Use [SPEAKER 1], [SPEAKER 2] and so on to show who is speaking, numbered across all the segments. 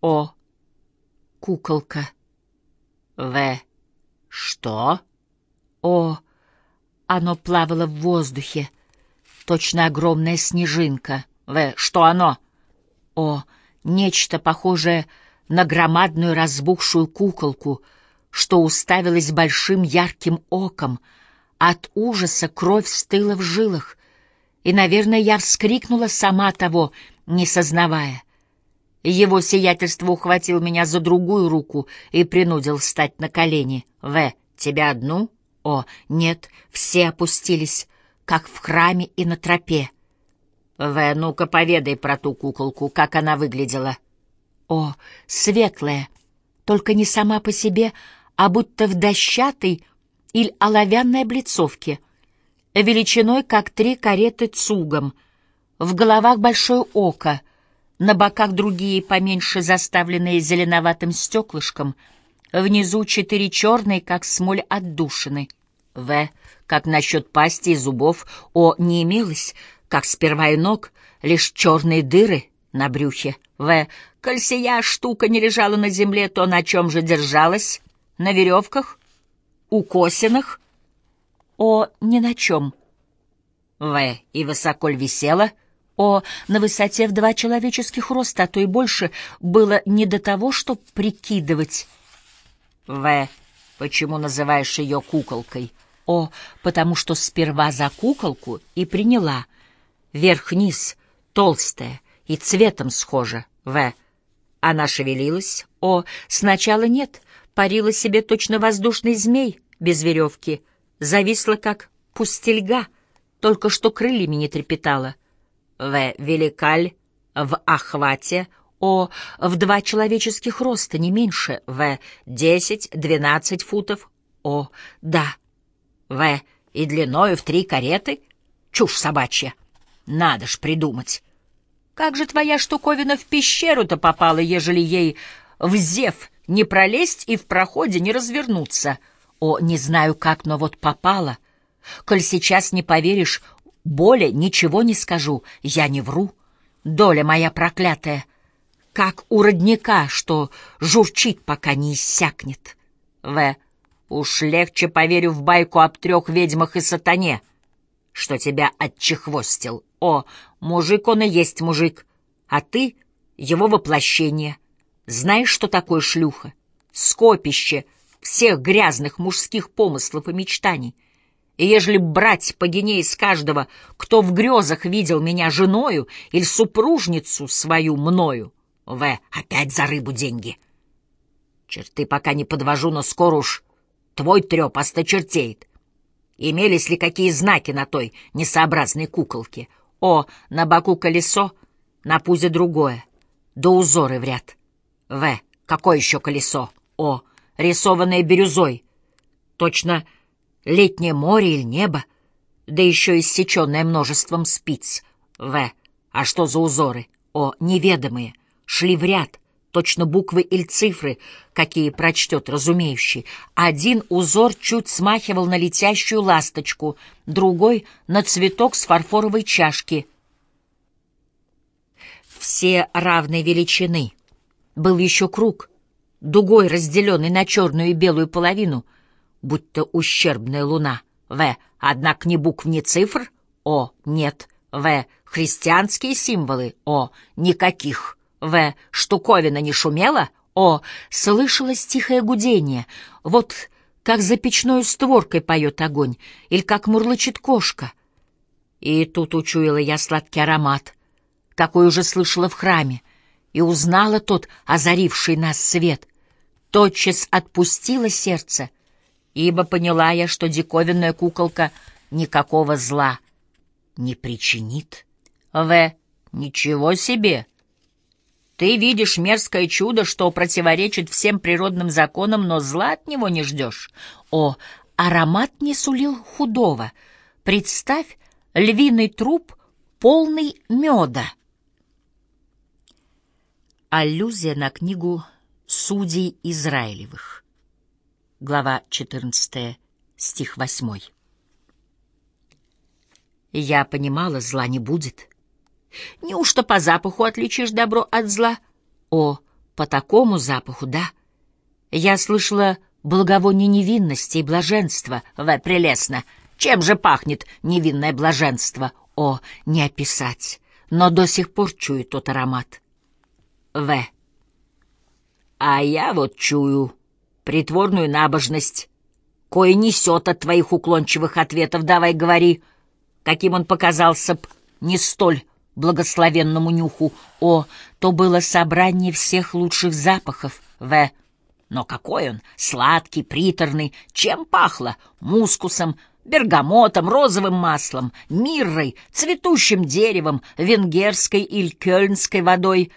[SPEAKER 1] О. Куколка. В. Что? О. Оно плавало в воздухе. Точно огромная снежинка. В. Что оно? О. Нечто похожее на громадную разбухшую куколку, что уставилась большим ярким оком. От ужаса кровь стыла в жилах, и, наверное, я вскрикнула сама того, не сознавая. Его сиятельство ухватил меня за другую руку и принудил встать на колени. «В, тебя одну?» «О, нет, все опустились, как в храме и на тропе». «В, ну-ка поведай про ту куколку, как она выглядела». «О, светлая, только не сама по себе, а будто в дощатой или оловянной облицовке, величиной, как три кареты цугом, в головах большое око — на боках другие поменьше, заставленные зеленоватым стеклышком, внизу четыре черные, как смоль отдушины. В. Как насчет пасти и зубов, О. Не имелось, как сперва и ног, лишь черные дыры на брюхе. В. Коль сия штука не лежала на земле, то на чем же держалась? На веревках? Укосинах? О. Ни на чем. В. И высоко ль висела? — о, на высоте в два человеческих роста, а то и больше, было не до того, чтоб прикидывать. В. Почему называешь ее куколкой? О, потому что сперва за куколку и приняла. Верх-низ, толстая и цветом схожа. В. Она шевелилась. О, сначала нет, парила себе точно воздушный змей без веревки. Зависла, как пустельга, только что крыльями не трепетала. В. Великаль в охвате, О. В два человеческих роста, не меньше, В. Десять-двенадцать футов, О. Да. В. И длиною в три кареты? Чушь собачья. Надо ж придумать. Как же твоя штуковина в пещеру-то попала, ежели ей в зев не пролезть и в проходе не развернуться? О, не знаю как, но вот попала. Коль сейчас не поверишь, более ничего не скажу, я не вру. Доля моя проклятая, как у родника, что журчит, пока не иссякнет. В. Уж легче поверю в байку об трех ведьмах и сатане, что тебя отчехвостил. О, мужик он и есть мужик, а ты — его воплощение. Знаешь, что такое шлюха? Скопище всех грязных мужских помыслов и мечтаний — и ежели брать по гене из каждого, кто в грезах видел меня женою или супружницу свою мною, В. Опять за рыбу деньги. Черты пока не подвожу, но скоро уж твой треп осточертеет. Имелись ли какие знаки на той несообразной куколке? О, на боку колесо, на пузе другое, да узоры в ряд. В. Какое еще колесо? О, рисованное бирюзой. Точно летнее море или небо, да еще иссеченное множеством спиц. В. А что за узоры? О, неведомые. Шли в ряд, точно буквы или цифры, какие прочтет разумеющий. Один узор чуть смахивал на летящую ласточку, другой — на цветок с фарфоровой чашки. Все равной величины. Был еще круг, дугой разделенный на черную и белую половину — будто ущербная луна. В. Однако ни букв, ни цифр. О. Нет. В. Христианские символы. О. Никаких. В. Штуковина не шумела. О. Слышалось тихое гудение. Вот как за печной створкой поет огонь, или как мурлычет кошка. И тут учуяла я сладкий аромат, какой уже слышала в храме, и узнала тот озаривший нас свет. Тотчас отпустила сердце — ибо поняла я, что диковинная куколка никакого зла не причинит. В. Ничего себе! Ты видишь мерзкое чудо, что противоречит всем природным законам, но зла от него не ждешь. О, аромат не сулил худого. Представь, львиный труп, полный меда. Аллюзия на книгу «Судей Израилевых» глава 14, стих 8. Я понимала, зла не будет. Неужто по запаху отличишь добро от зла? О, по такому запаху, да. Я слышала благовоние невинности и блаженства. В, прелестно. Чем же пахнет невинное блаженство? О, не описать. Но до сих пор чую тот аромат. В. А я вот чую притворную набожность, кое несет от твоих уклончивых ответов. Давай говори, каким он показался б не столь благословенному нюху. О, то было собрание всех лучших запахов. В. Но какой он? Сладкий, приторный. Чем пахло? Мускусом, бергамотом, розовым маслом, миррой, цветущим деревом, венгерской или кёльнской водой.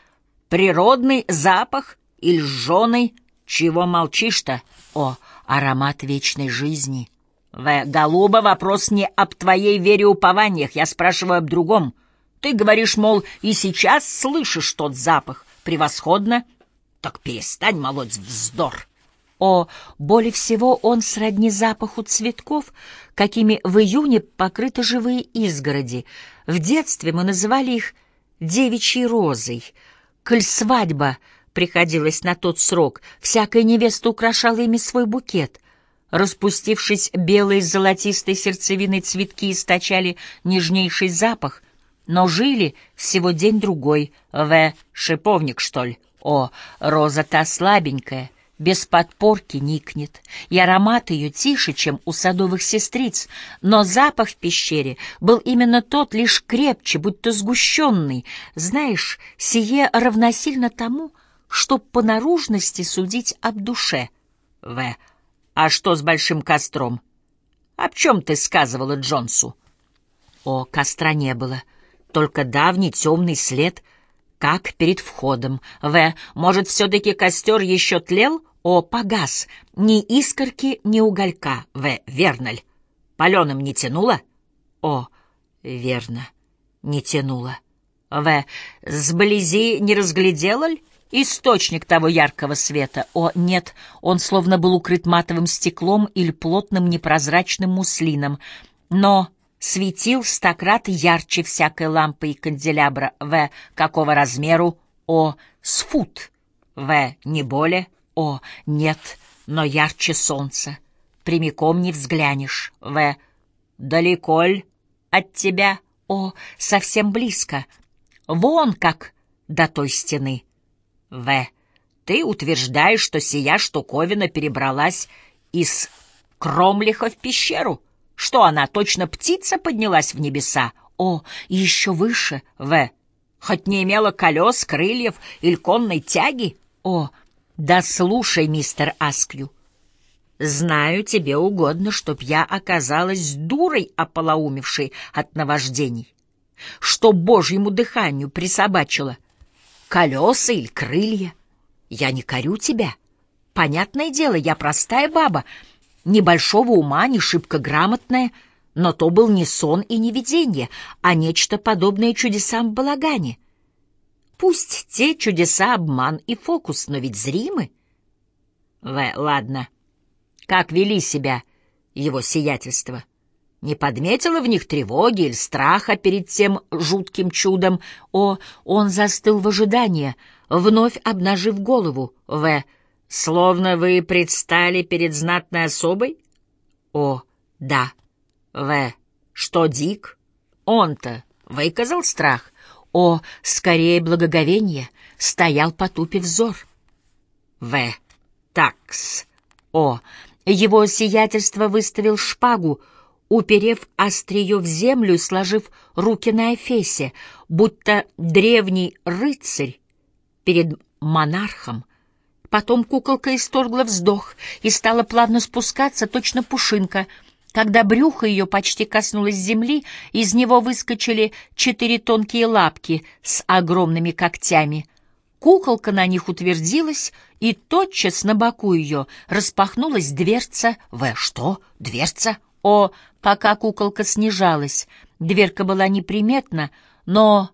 [SPEAKER 1] Природный запах или жженый? Чего молчишь-то? О, аромат вечной жизни. В. Голуба, вопрос не об твоей вере упованиях, я спрашиваю об другом. Ты говоришь, мол, и сейчас слышишь тот запах. Превосходно. Так перестань молоть вздор. О, более всего он сродни запаху цветков, какими в июне покрыты живые изгороди. В детстве мы называли их девичьей розой. Коль свадьба приходилась на тот срок, всякая невеста украшала ими свой букет. Распустившись белые с золотистой сердцевиной цветки источали нежнейший запах, но жили всего день-другой. В. Шиповник, что ли? О, роза та слабенькая, без подпорки никнет, и аромат ее тише, чем у садовых сестриц, но запах в пещере был именно тот, лишь крепче, будто сгущенный. Знаешь, сие равносильно тому, что по наружности судить об душе. В. А что с большим костром? Об чем ты сказывала Джонсу? О, костра не было только давний темный след, как перед входом. В. Может, все-таки костер еще тлел? О, погас. Ни искорки, ни уголька. В. Верно ль? Паленым не тянуло? О, верно, не тянуло. В. Сблизи не разглядела ль? Источник того яркого света. О, нет, он словно был укрыт матовым стеклом или плотным непрозрачным муслином. Но светил стократ ярче всякой лампы и канделябра. В. Какого размеру? О. С фут. В. Не более. О. Нет, но ярче солнца. Прямиком не взглянешь. В. Далеко ль от тебя? О. Совсем близко. Вон как до той стены. В. Ты утверждаешь, что сия штуковина перебралась из Кромлиха в пещеру? — что она, точно птица, поднялась в небеса? О, еще выше, В. Хоть не имела колес, крыльев или конной тяги? О, да слушай, мистер Аскью. Знаю, тебе угодно, чтоб я оказалась дурой, ополоумевшей от наваждений, что божьему дыханию присобачила колеса или крылья. Я не корю тебя. Понятное дело, я простая баба — небольшого ума, не шибко грамотная, но то был не сон и не видение, а нечто подобное чудесам в балагане. Пусть те чудеса — обман и фокус, но ведь зримы. В, ладно. Как вели себя его сиятельство? Не подметила в них тревоги или страха перед тем жутким чудом? О, он застыл в ожидании, вновь обнажив голову. В, Словно вы предстали перед знатной особой? О, да. В. Что, Дик? Он-то выказал страх? О, скорее благоговение, стоял потупив взор. В. Такс. О, его сиятельство выставил шпагу, уперев острие в землю и сложив руки на эфесе, будто древний рыцарь перед монархом, Потом куколка исторгла вздох и стала плавно спускаться, точно пушинка. Когда брюхо ее почти коснулось земли, из него выскочили четыре тонкие лапки с огромными когтями. Куколка на них утвердилась, и тотчас на боку ее распахнулась дверца. В что? Дверца? О, пока куколка снижалась, дверка была неприметна, но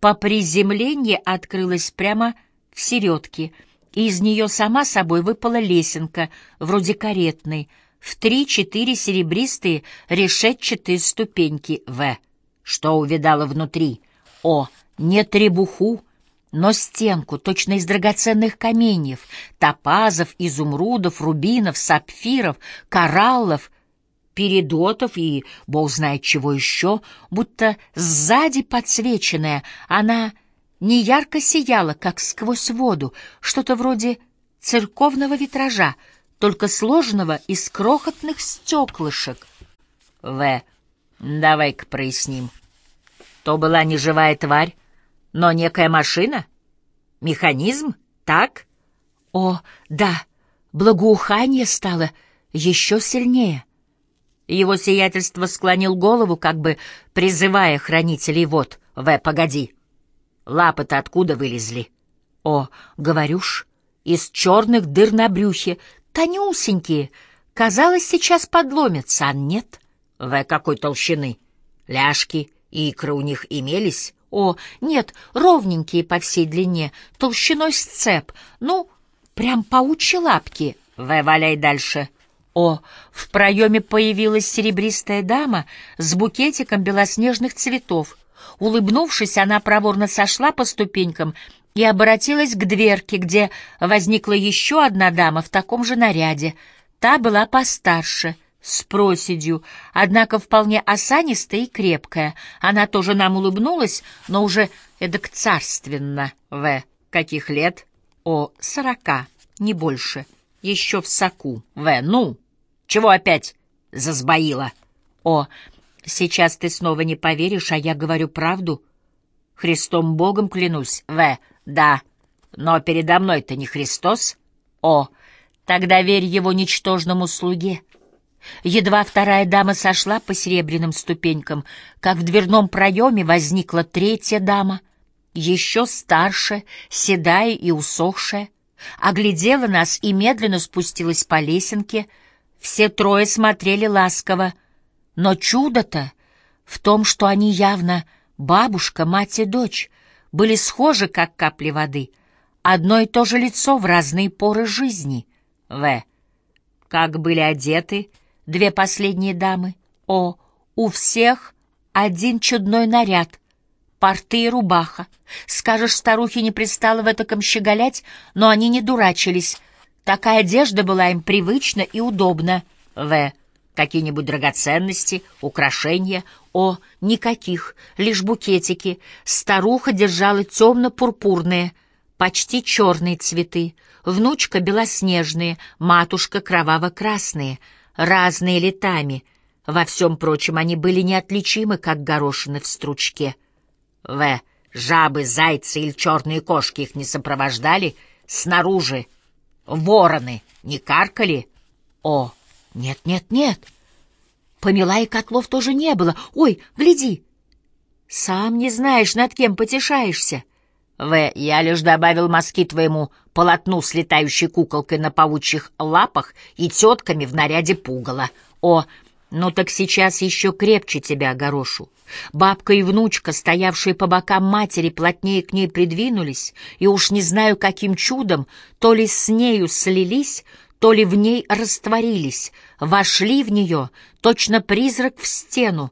[SPEAKER 1] по приземлении открылась прямо в середке — и из нее сама собой выпала лесенка, вроде каретной, в три-четыре серебристые решетчатые ступеньки В. Что увидала внутри? О, не требуху, но стенку, точно из драгоценных каменьев, топазов, изумрудов, рубинов, сапфиров, кораллов, передотов и бог знает чего еще, будто сзади подсвеченная, она не ярко сияла, как сквозь воду, что-то вроде церковного витража, только сложенного из крохотных стеклышек. В. Давай-ка проясним. То была не живая тварь, но некая машина? Механизм? Так? О, да, благоухание стало еще сильнее. Его сиятельство склонил голову, как бы призывая хранителей вод. В, погоди. Лапы-то откуда вылезли? О, говорюш, из черных дыр на брюхе, тонюсенькие. Казалось, сейчас подломятся, а нет. В, какой толщины? Ляжки, икры у них имелись? О, нет, ровненькие по всей длине, толщиной сцеп. Ну, прям паучьи лапки. В, валяй дальше. О, в проеме появилась серебристая дама с букетиком белоснежных цветов. Улыбнувшись, она проворно сошла по ступенькам и обратилась к дверке, где возникла еще одна дама в таком же наряде. Та была постарше, с проседью, однако вполне осанистая и крепкая. Она тоже нам улыбнулась, но уже эдак царственно. В. Каких лет? О, сорока, не больше. Еще в соку. В. Ну, чего опять засбоила? О, Сейчас ты снова не поверишь, а я говорю правду. Христом Богом клянусь. В. Да. Но передо мной-то не Христос. О. Тогда верь его ничтожному слуге. Едва вторая дама сошла по серебряным ступенькам, как в дверном проеме возникла третья дама, еще старше, седая и усохшая, оглядела нас и медленно спустилась по лесенке. Все трое смотрели ласково — но чудо-то в том, что они явно бабушка, мать и дочь, были схожи, как капли воды, одно и то же лицо в разные поры жизни. В. Как были одеты две последние дамы? О, у всех один чудной наряд, порты и рубаха. Скажешь, старухи не пристало в этаком щеголять, но они не дурачились. Такая одежда была им привычна и удобна. В какие-нибудь драгоценности, украшения? О, никаких, лишь букетики. Старуха держала темно-пурпурные, почти черные цветы, внучка белоснежные, матушка кроваво-красные, разные летами. Во всем прочем они были неотличимы, как горошины в стручке. В. Жабы, зайцы или черные кошки их не сопровождали? Снаружи. Вороны не каркали? О, нет, нет, нет. Помела и котлов тоже не было. Ой, гляди. Сам не знаешь, над кем потешаешься. В. Я лишь добавил мазки твоему полотну с летающей куколкой на паучьих лапах и тетками в наряде пугала. О, ну так сейчас еще крепче тебя огорошу. Бабка и внучка, стоявшие по бокам матери, плотнее к ней придвинулись, и уж не знаю, каким чудом, то ли с нею слились, то ли в ней растворились, вошли в нее, точно призрак в стену.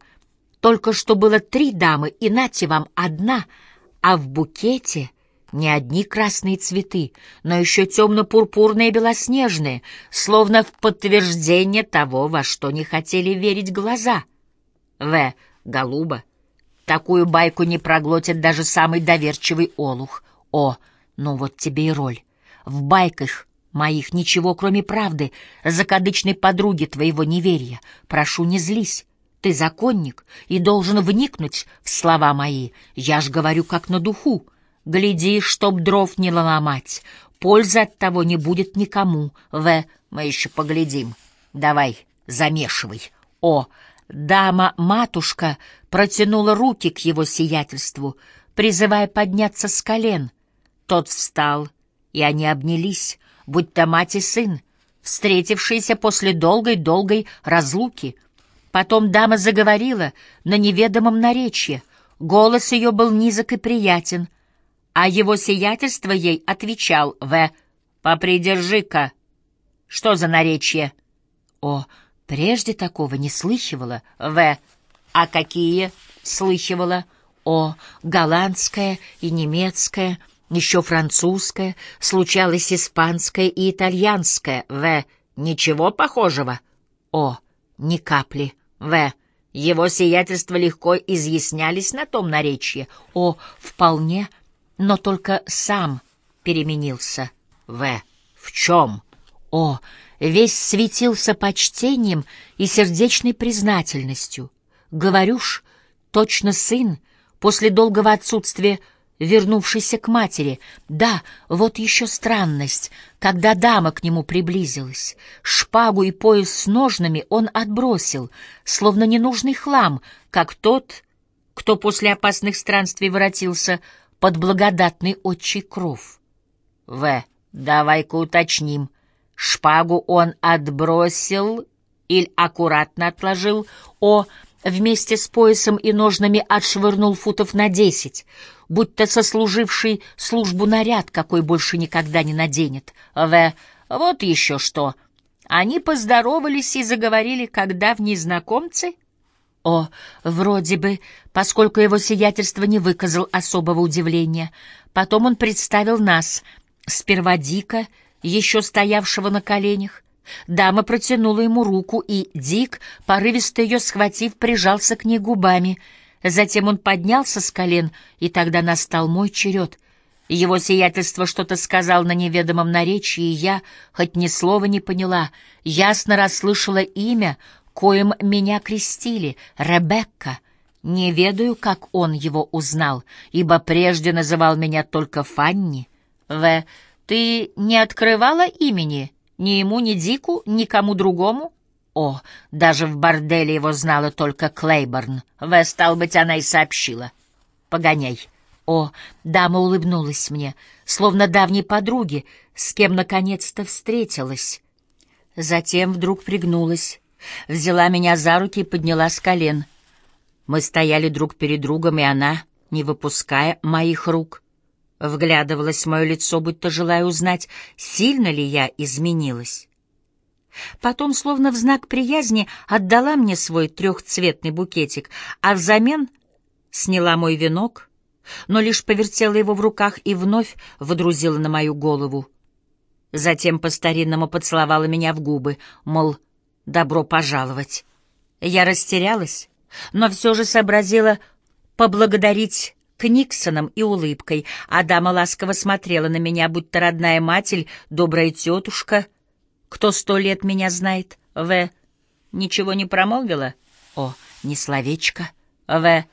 [SPEAKER 1] Только что было три дамы, и нате вам одна, а в букете не одни красные цветы, но еще темно-пурпурные и белоснежные, словно в подтверждение того, во что не хотели верить глаза. В. Голуба. Такую байку не проглотит даже самый доверчивый олух. О, ну вот тебе и роль. В байках моих ничего, кроме правды, закадычной подруги твоего неверия. Прошу, не злись. Ты законник и должен вникнуть в слова мои. Я ж говорю, как на духу. Гляди, чтоб дров не ломать. Пользы от того не будет никому. В, мы еще поглядим. Давай, замешивай. О, дама-матушка протянула руки к его сиятельству, призывая подняться с колен. Тот встал, и они обнялись будь-то мать и сын, встретившиеся после долгой-долгой разлуки. Потом дама заговорила на неведомом наречье. Голос ее был низок и приятен, а его сиятельство ей отвечал в «Попридержи-ка». «Что за наречье?» «О, прежде такого не слыхивала». «В. А какие?» «Слыхивала». «О, голландское и немецкое». Еще французское, случалось испанское и итальянское. В. Ничего похожего? О. Ни капли. В. Его сиятельства легко изъяснялись на том наречии. О. Вполне, но только сам переменился. В. В чем? О. Весь светился почтением и сердечной признательностью. Говорю ж, точно сын, после долгого отсутствия вернувшийся к матери. Да, вот еще странность. Когда дама к нему приблизилась, шпагу и пояс с ножнами он отбросил, словно ненужный хлам, как тот, кто после опасных странствий воротился под благодатный отчий кров. В. Давай-ка уточним. Шпагу он отбросил или аккуратно отложил? О вместе с поясом и ножнами отшвырнул футов на десять, будто сослуживший службу наряд, какой больше никогда не наденет. В. Вот еще что. Они поздоровались и заговорили, когда в незнакомцы? О, вроде бы, поскольку его сиятельство не выказал особого удивления. Потом он представил нас, сперва Дика, еще стоявшего на коленях, Дама протянула ему руку, и Дик, порывисто ее схватив, прижался к ней губами. Затем он поднялся с колен, и тогда настал мой черед. Его сиятельство что-то сказал на неведомом наречии, и я, хоть ни слова не поняла, ясно расслышала имя, коим меня крестили — Ребекка. Не ведаю, как он его узнал, ибо прежде называл меня только Фанни. В. Ты не открывала имени? Ни ему, ни Дику, никому другому? О, даже в борделе его знала только Клейборн. В, стал быть, она и сообщила. Погоняй. О, дама улыбнулась мне, словно давней подруги, с кем наконец-то встретилась. Затем вдруг пригнулась, взяла меня за руки и подняла с колен. Мы стояли друг перед другом, и она, не выпуская моих рук, вглядывалась в мое лицо, будто желая узнать, сильно ли я изменилась. Потом, словно в знак приязни, отдала мне свой трехцветный букетик, а взамен сняла мой венок, но лишь повертела его в руках и вновь водрузила на мою голову. Затем по-старинному поцеловала меня в губы, мол, добро пожаловать. Я растерялась, но все же сообразила поблагодарить к Никсонам и улыбкой, а дама ласково смотрела на меня, будто родная матерь, добрая тетушка. Кто сто лет меня знает? В. Ничего не промолвила? О, не словечко. В.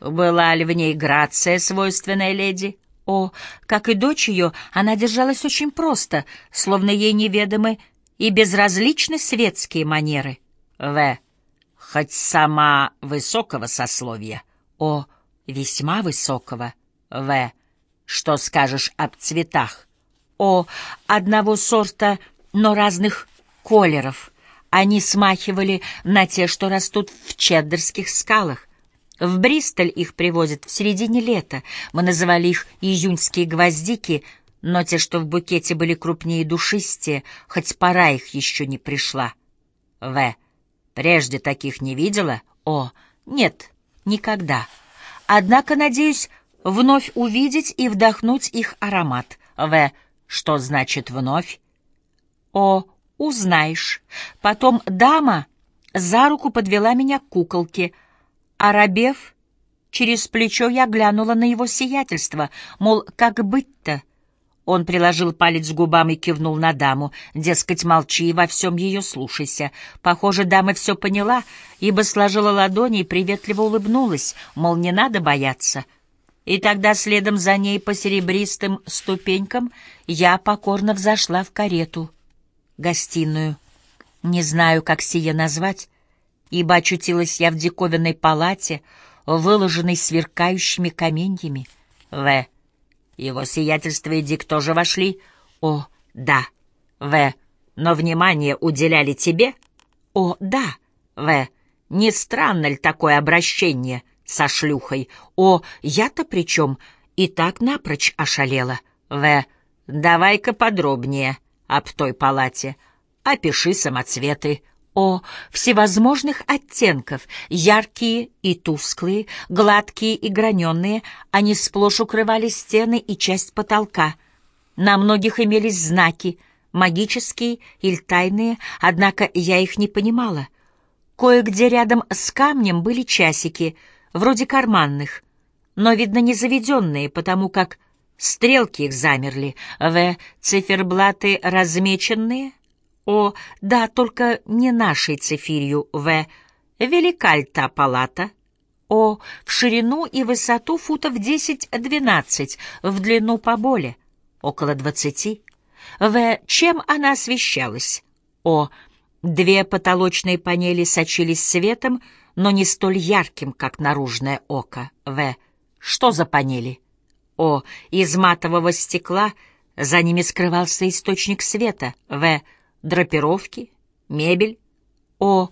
[SPEAKER 1] Была ли в ней грация, свойственная леди? О, как и дочь ее, она держалась очень просто, словно ей неведомы и безразличны светские манеры. В. Хоть сама высокого сословия. О, весьма высокого. В. Что скажешь об цветах? О, одного сорта, но разных колеров. Они смахивали на те, что растут в чеддерских скалах. В Бристоль их привозят в середине лета. Мы называли их июньские гвоздики, но те, что в букете были крупнее и душистее, хоть пора их еще не пришла. В. Прежде таких не видела? О, нет, никогда. Однако надеюсь вновь увидеть и вдохнуть их аромат. В. Что значит «вновь»? О. Узнаешь. Потом дама за руку подвела меня к куколке. Арабев, через плечо я глянула на его сиятельство, мол, как быть-то? Он приложил палец к губам и кивнул на даму. Дескать, молчи и во всем ее слушайся. Похоже, дама все поняла, ибо сложила ладони и приветливо улыбнулась, мол, не надо бояться. И тогда следом за ней по серебристым ступенькам я покорно взошла в карету, гостиную. Не знаю, как сие назвать, ибо очутилась я в диковинной палате, выложенной сверкающими каменьями. В. Его сиятельство и Дик тоже вошли? О, да. В. Но внимание уделяли тебе? О, да. В. Не странно ли такое обращение со шлюхой? О, я-то при чем? И так напрочь ошалела. В. Давай-ка подробнее об той палате. Опиши самоцветы. О, всевозможных оттенков, яркие и тусклые, гладкие и граненные, они сплошь укрывали стены и часть потолка. На многих имелись знаки, магические или тайные, однако я их не понимала. Кое-где рядом с камнем были часики, вроде карманных, но, видно, не заведенные, потому как стрелки их замерли, в циферблаты размеченные — о, да, только не нашей цифирью В. Велика та палата? О, в ширину и высоту футов 10-12, в длину поболе, около 20. В. Чем она освещалась? О, две потолочные панели сочились светом, но не столь ярким, как наружное око. В. Что за панели? О, из матового стекла за ними скрывался источник света. В драпировки, мебель. О,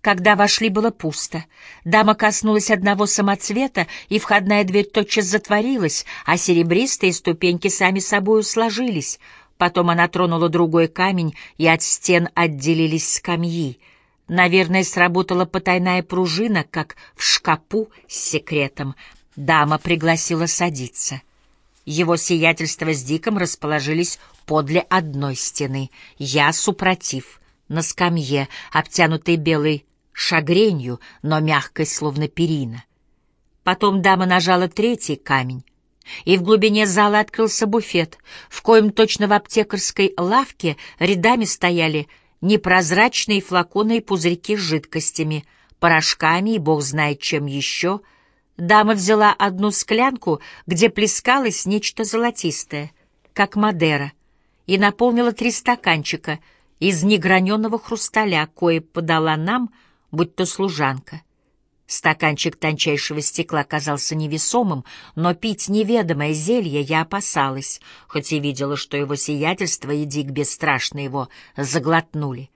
[SPEAKER 1] когда вошли, было пусто. Дама коснулась одного самоцвета, и входная дверь тотчас затворилась, а серебристые ступеньки сами собою сложились. Потом она тронула другой камень, и от стен отделились скамьи. Наверное, сработала потайная пружина, как в шкапу с секретом. Дама пригласила садиться. Его сиятельство с Диком расположились подле одной стены, я супротив, на скамье, обтянутой белой шагренью, но мягкой, словно перина. Потом дама нажала третий камень, и в глубине зала открылся буфет, в коем точно в аптекарской лавке рядами стояли непрозрачные флаконы и пузырьки с жидкостями, порошками и бог знает чем еще — Дама взяла одну склянку, где плескалось нечто золотистое, как Мадера, и наполнила три стаканчика из неграненного хрусталя, кое подала нам, будь то служанка. Стаканчик тончайшего стекла казался невесомым, но пить неведомое зелье я опасалась, хоть и видела, что его сиятельство и Дик бесстрашно его заглотнули.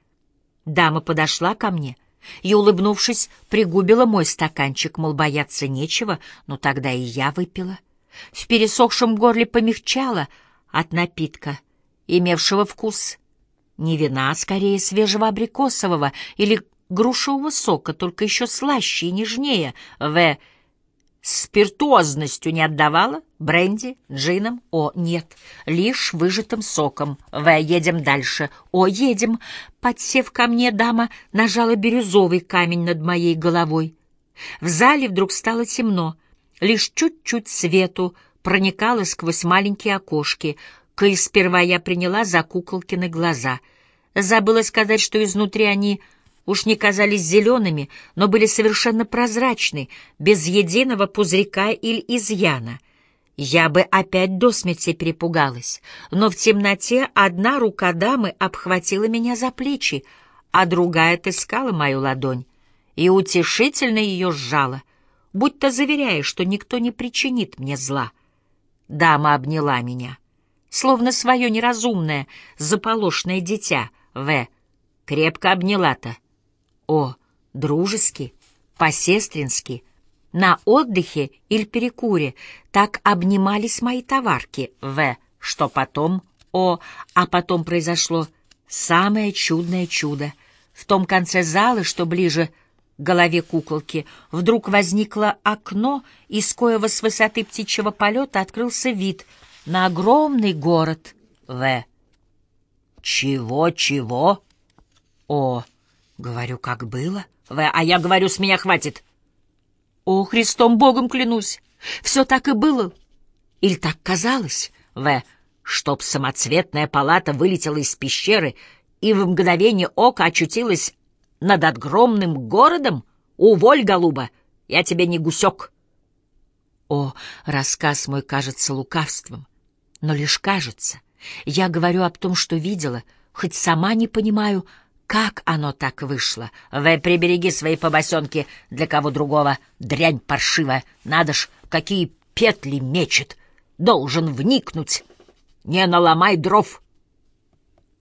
[SPEAKER 1] Дама подошла ко мне и, улыбнувшись, пригубила мой стаканчик, мол, бояться нечего, но тогда и я выпила. В пересохшем горле помягчало от напитка, имевшего вкус не вина, а скорее свежего абрикосового или грушевого сока, только еще слаще и нежнее. В спиртуозностью не отдавала? Бренди, джином? О, нет, лишь выжатым соком. В, едем дальше. О, едем. Подсев ко мне, дама нажала бирюзовый камень над моей головой. В зале вдруг стало темно. Лишь чуть-чуть свету проникало сквозь маленькие окошки, кои сперва я приняла за куколкины глаза. Забыла сказать, что изнутри они уж не казались зелеными, но были совершенно прозрачны, без единого пузырька или изъяна. Я бы опять до смерти перепугалась, но в темноте одна рука дамы обхватила меня за плечи, а другая отыскала мою ладонь и утешительно ее сжала, будто заверяя, что никто не причинит мне зла. Дама обняла меня, словно свое неразумное, заполошное дитя, В. Крепко обняла-то, о, дружески, по-сестрински, на отдыхе или перекуре так обнимались мои товарки, В, что потом, О, а потом произошло самое чудное чудо. В том конце зала, что ближе к голове куколки, вдруг возникло окно, из коего с высоты птичьего полета открылся вид на огромный город В. «Чего-чего?» «О, Говорю, как было. В, а я говорю, с меня хватит. О, Христом Богом клянусь, все так и было. Или так казалось. В, чтоб самоцветная палата вылетела из пещеры и в мгновение ока очутилась над огромным городом? Уволь, голуба, я тебе не гусек. О, рассказ мой кажется лукавством, но лишь кажется. Я говорю об том, что видела, хоть сама не понимаю, как оно так вышло? Вы прибереги свои побосенки для кого другого. Дрянь паршивая. Надо ж, какие петли мечет. Должен вникнуть. Не наломай дров.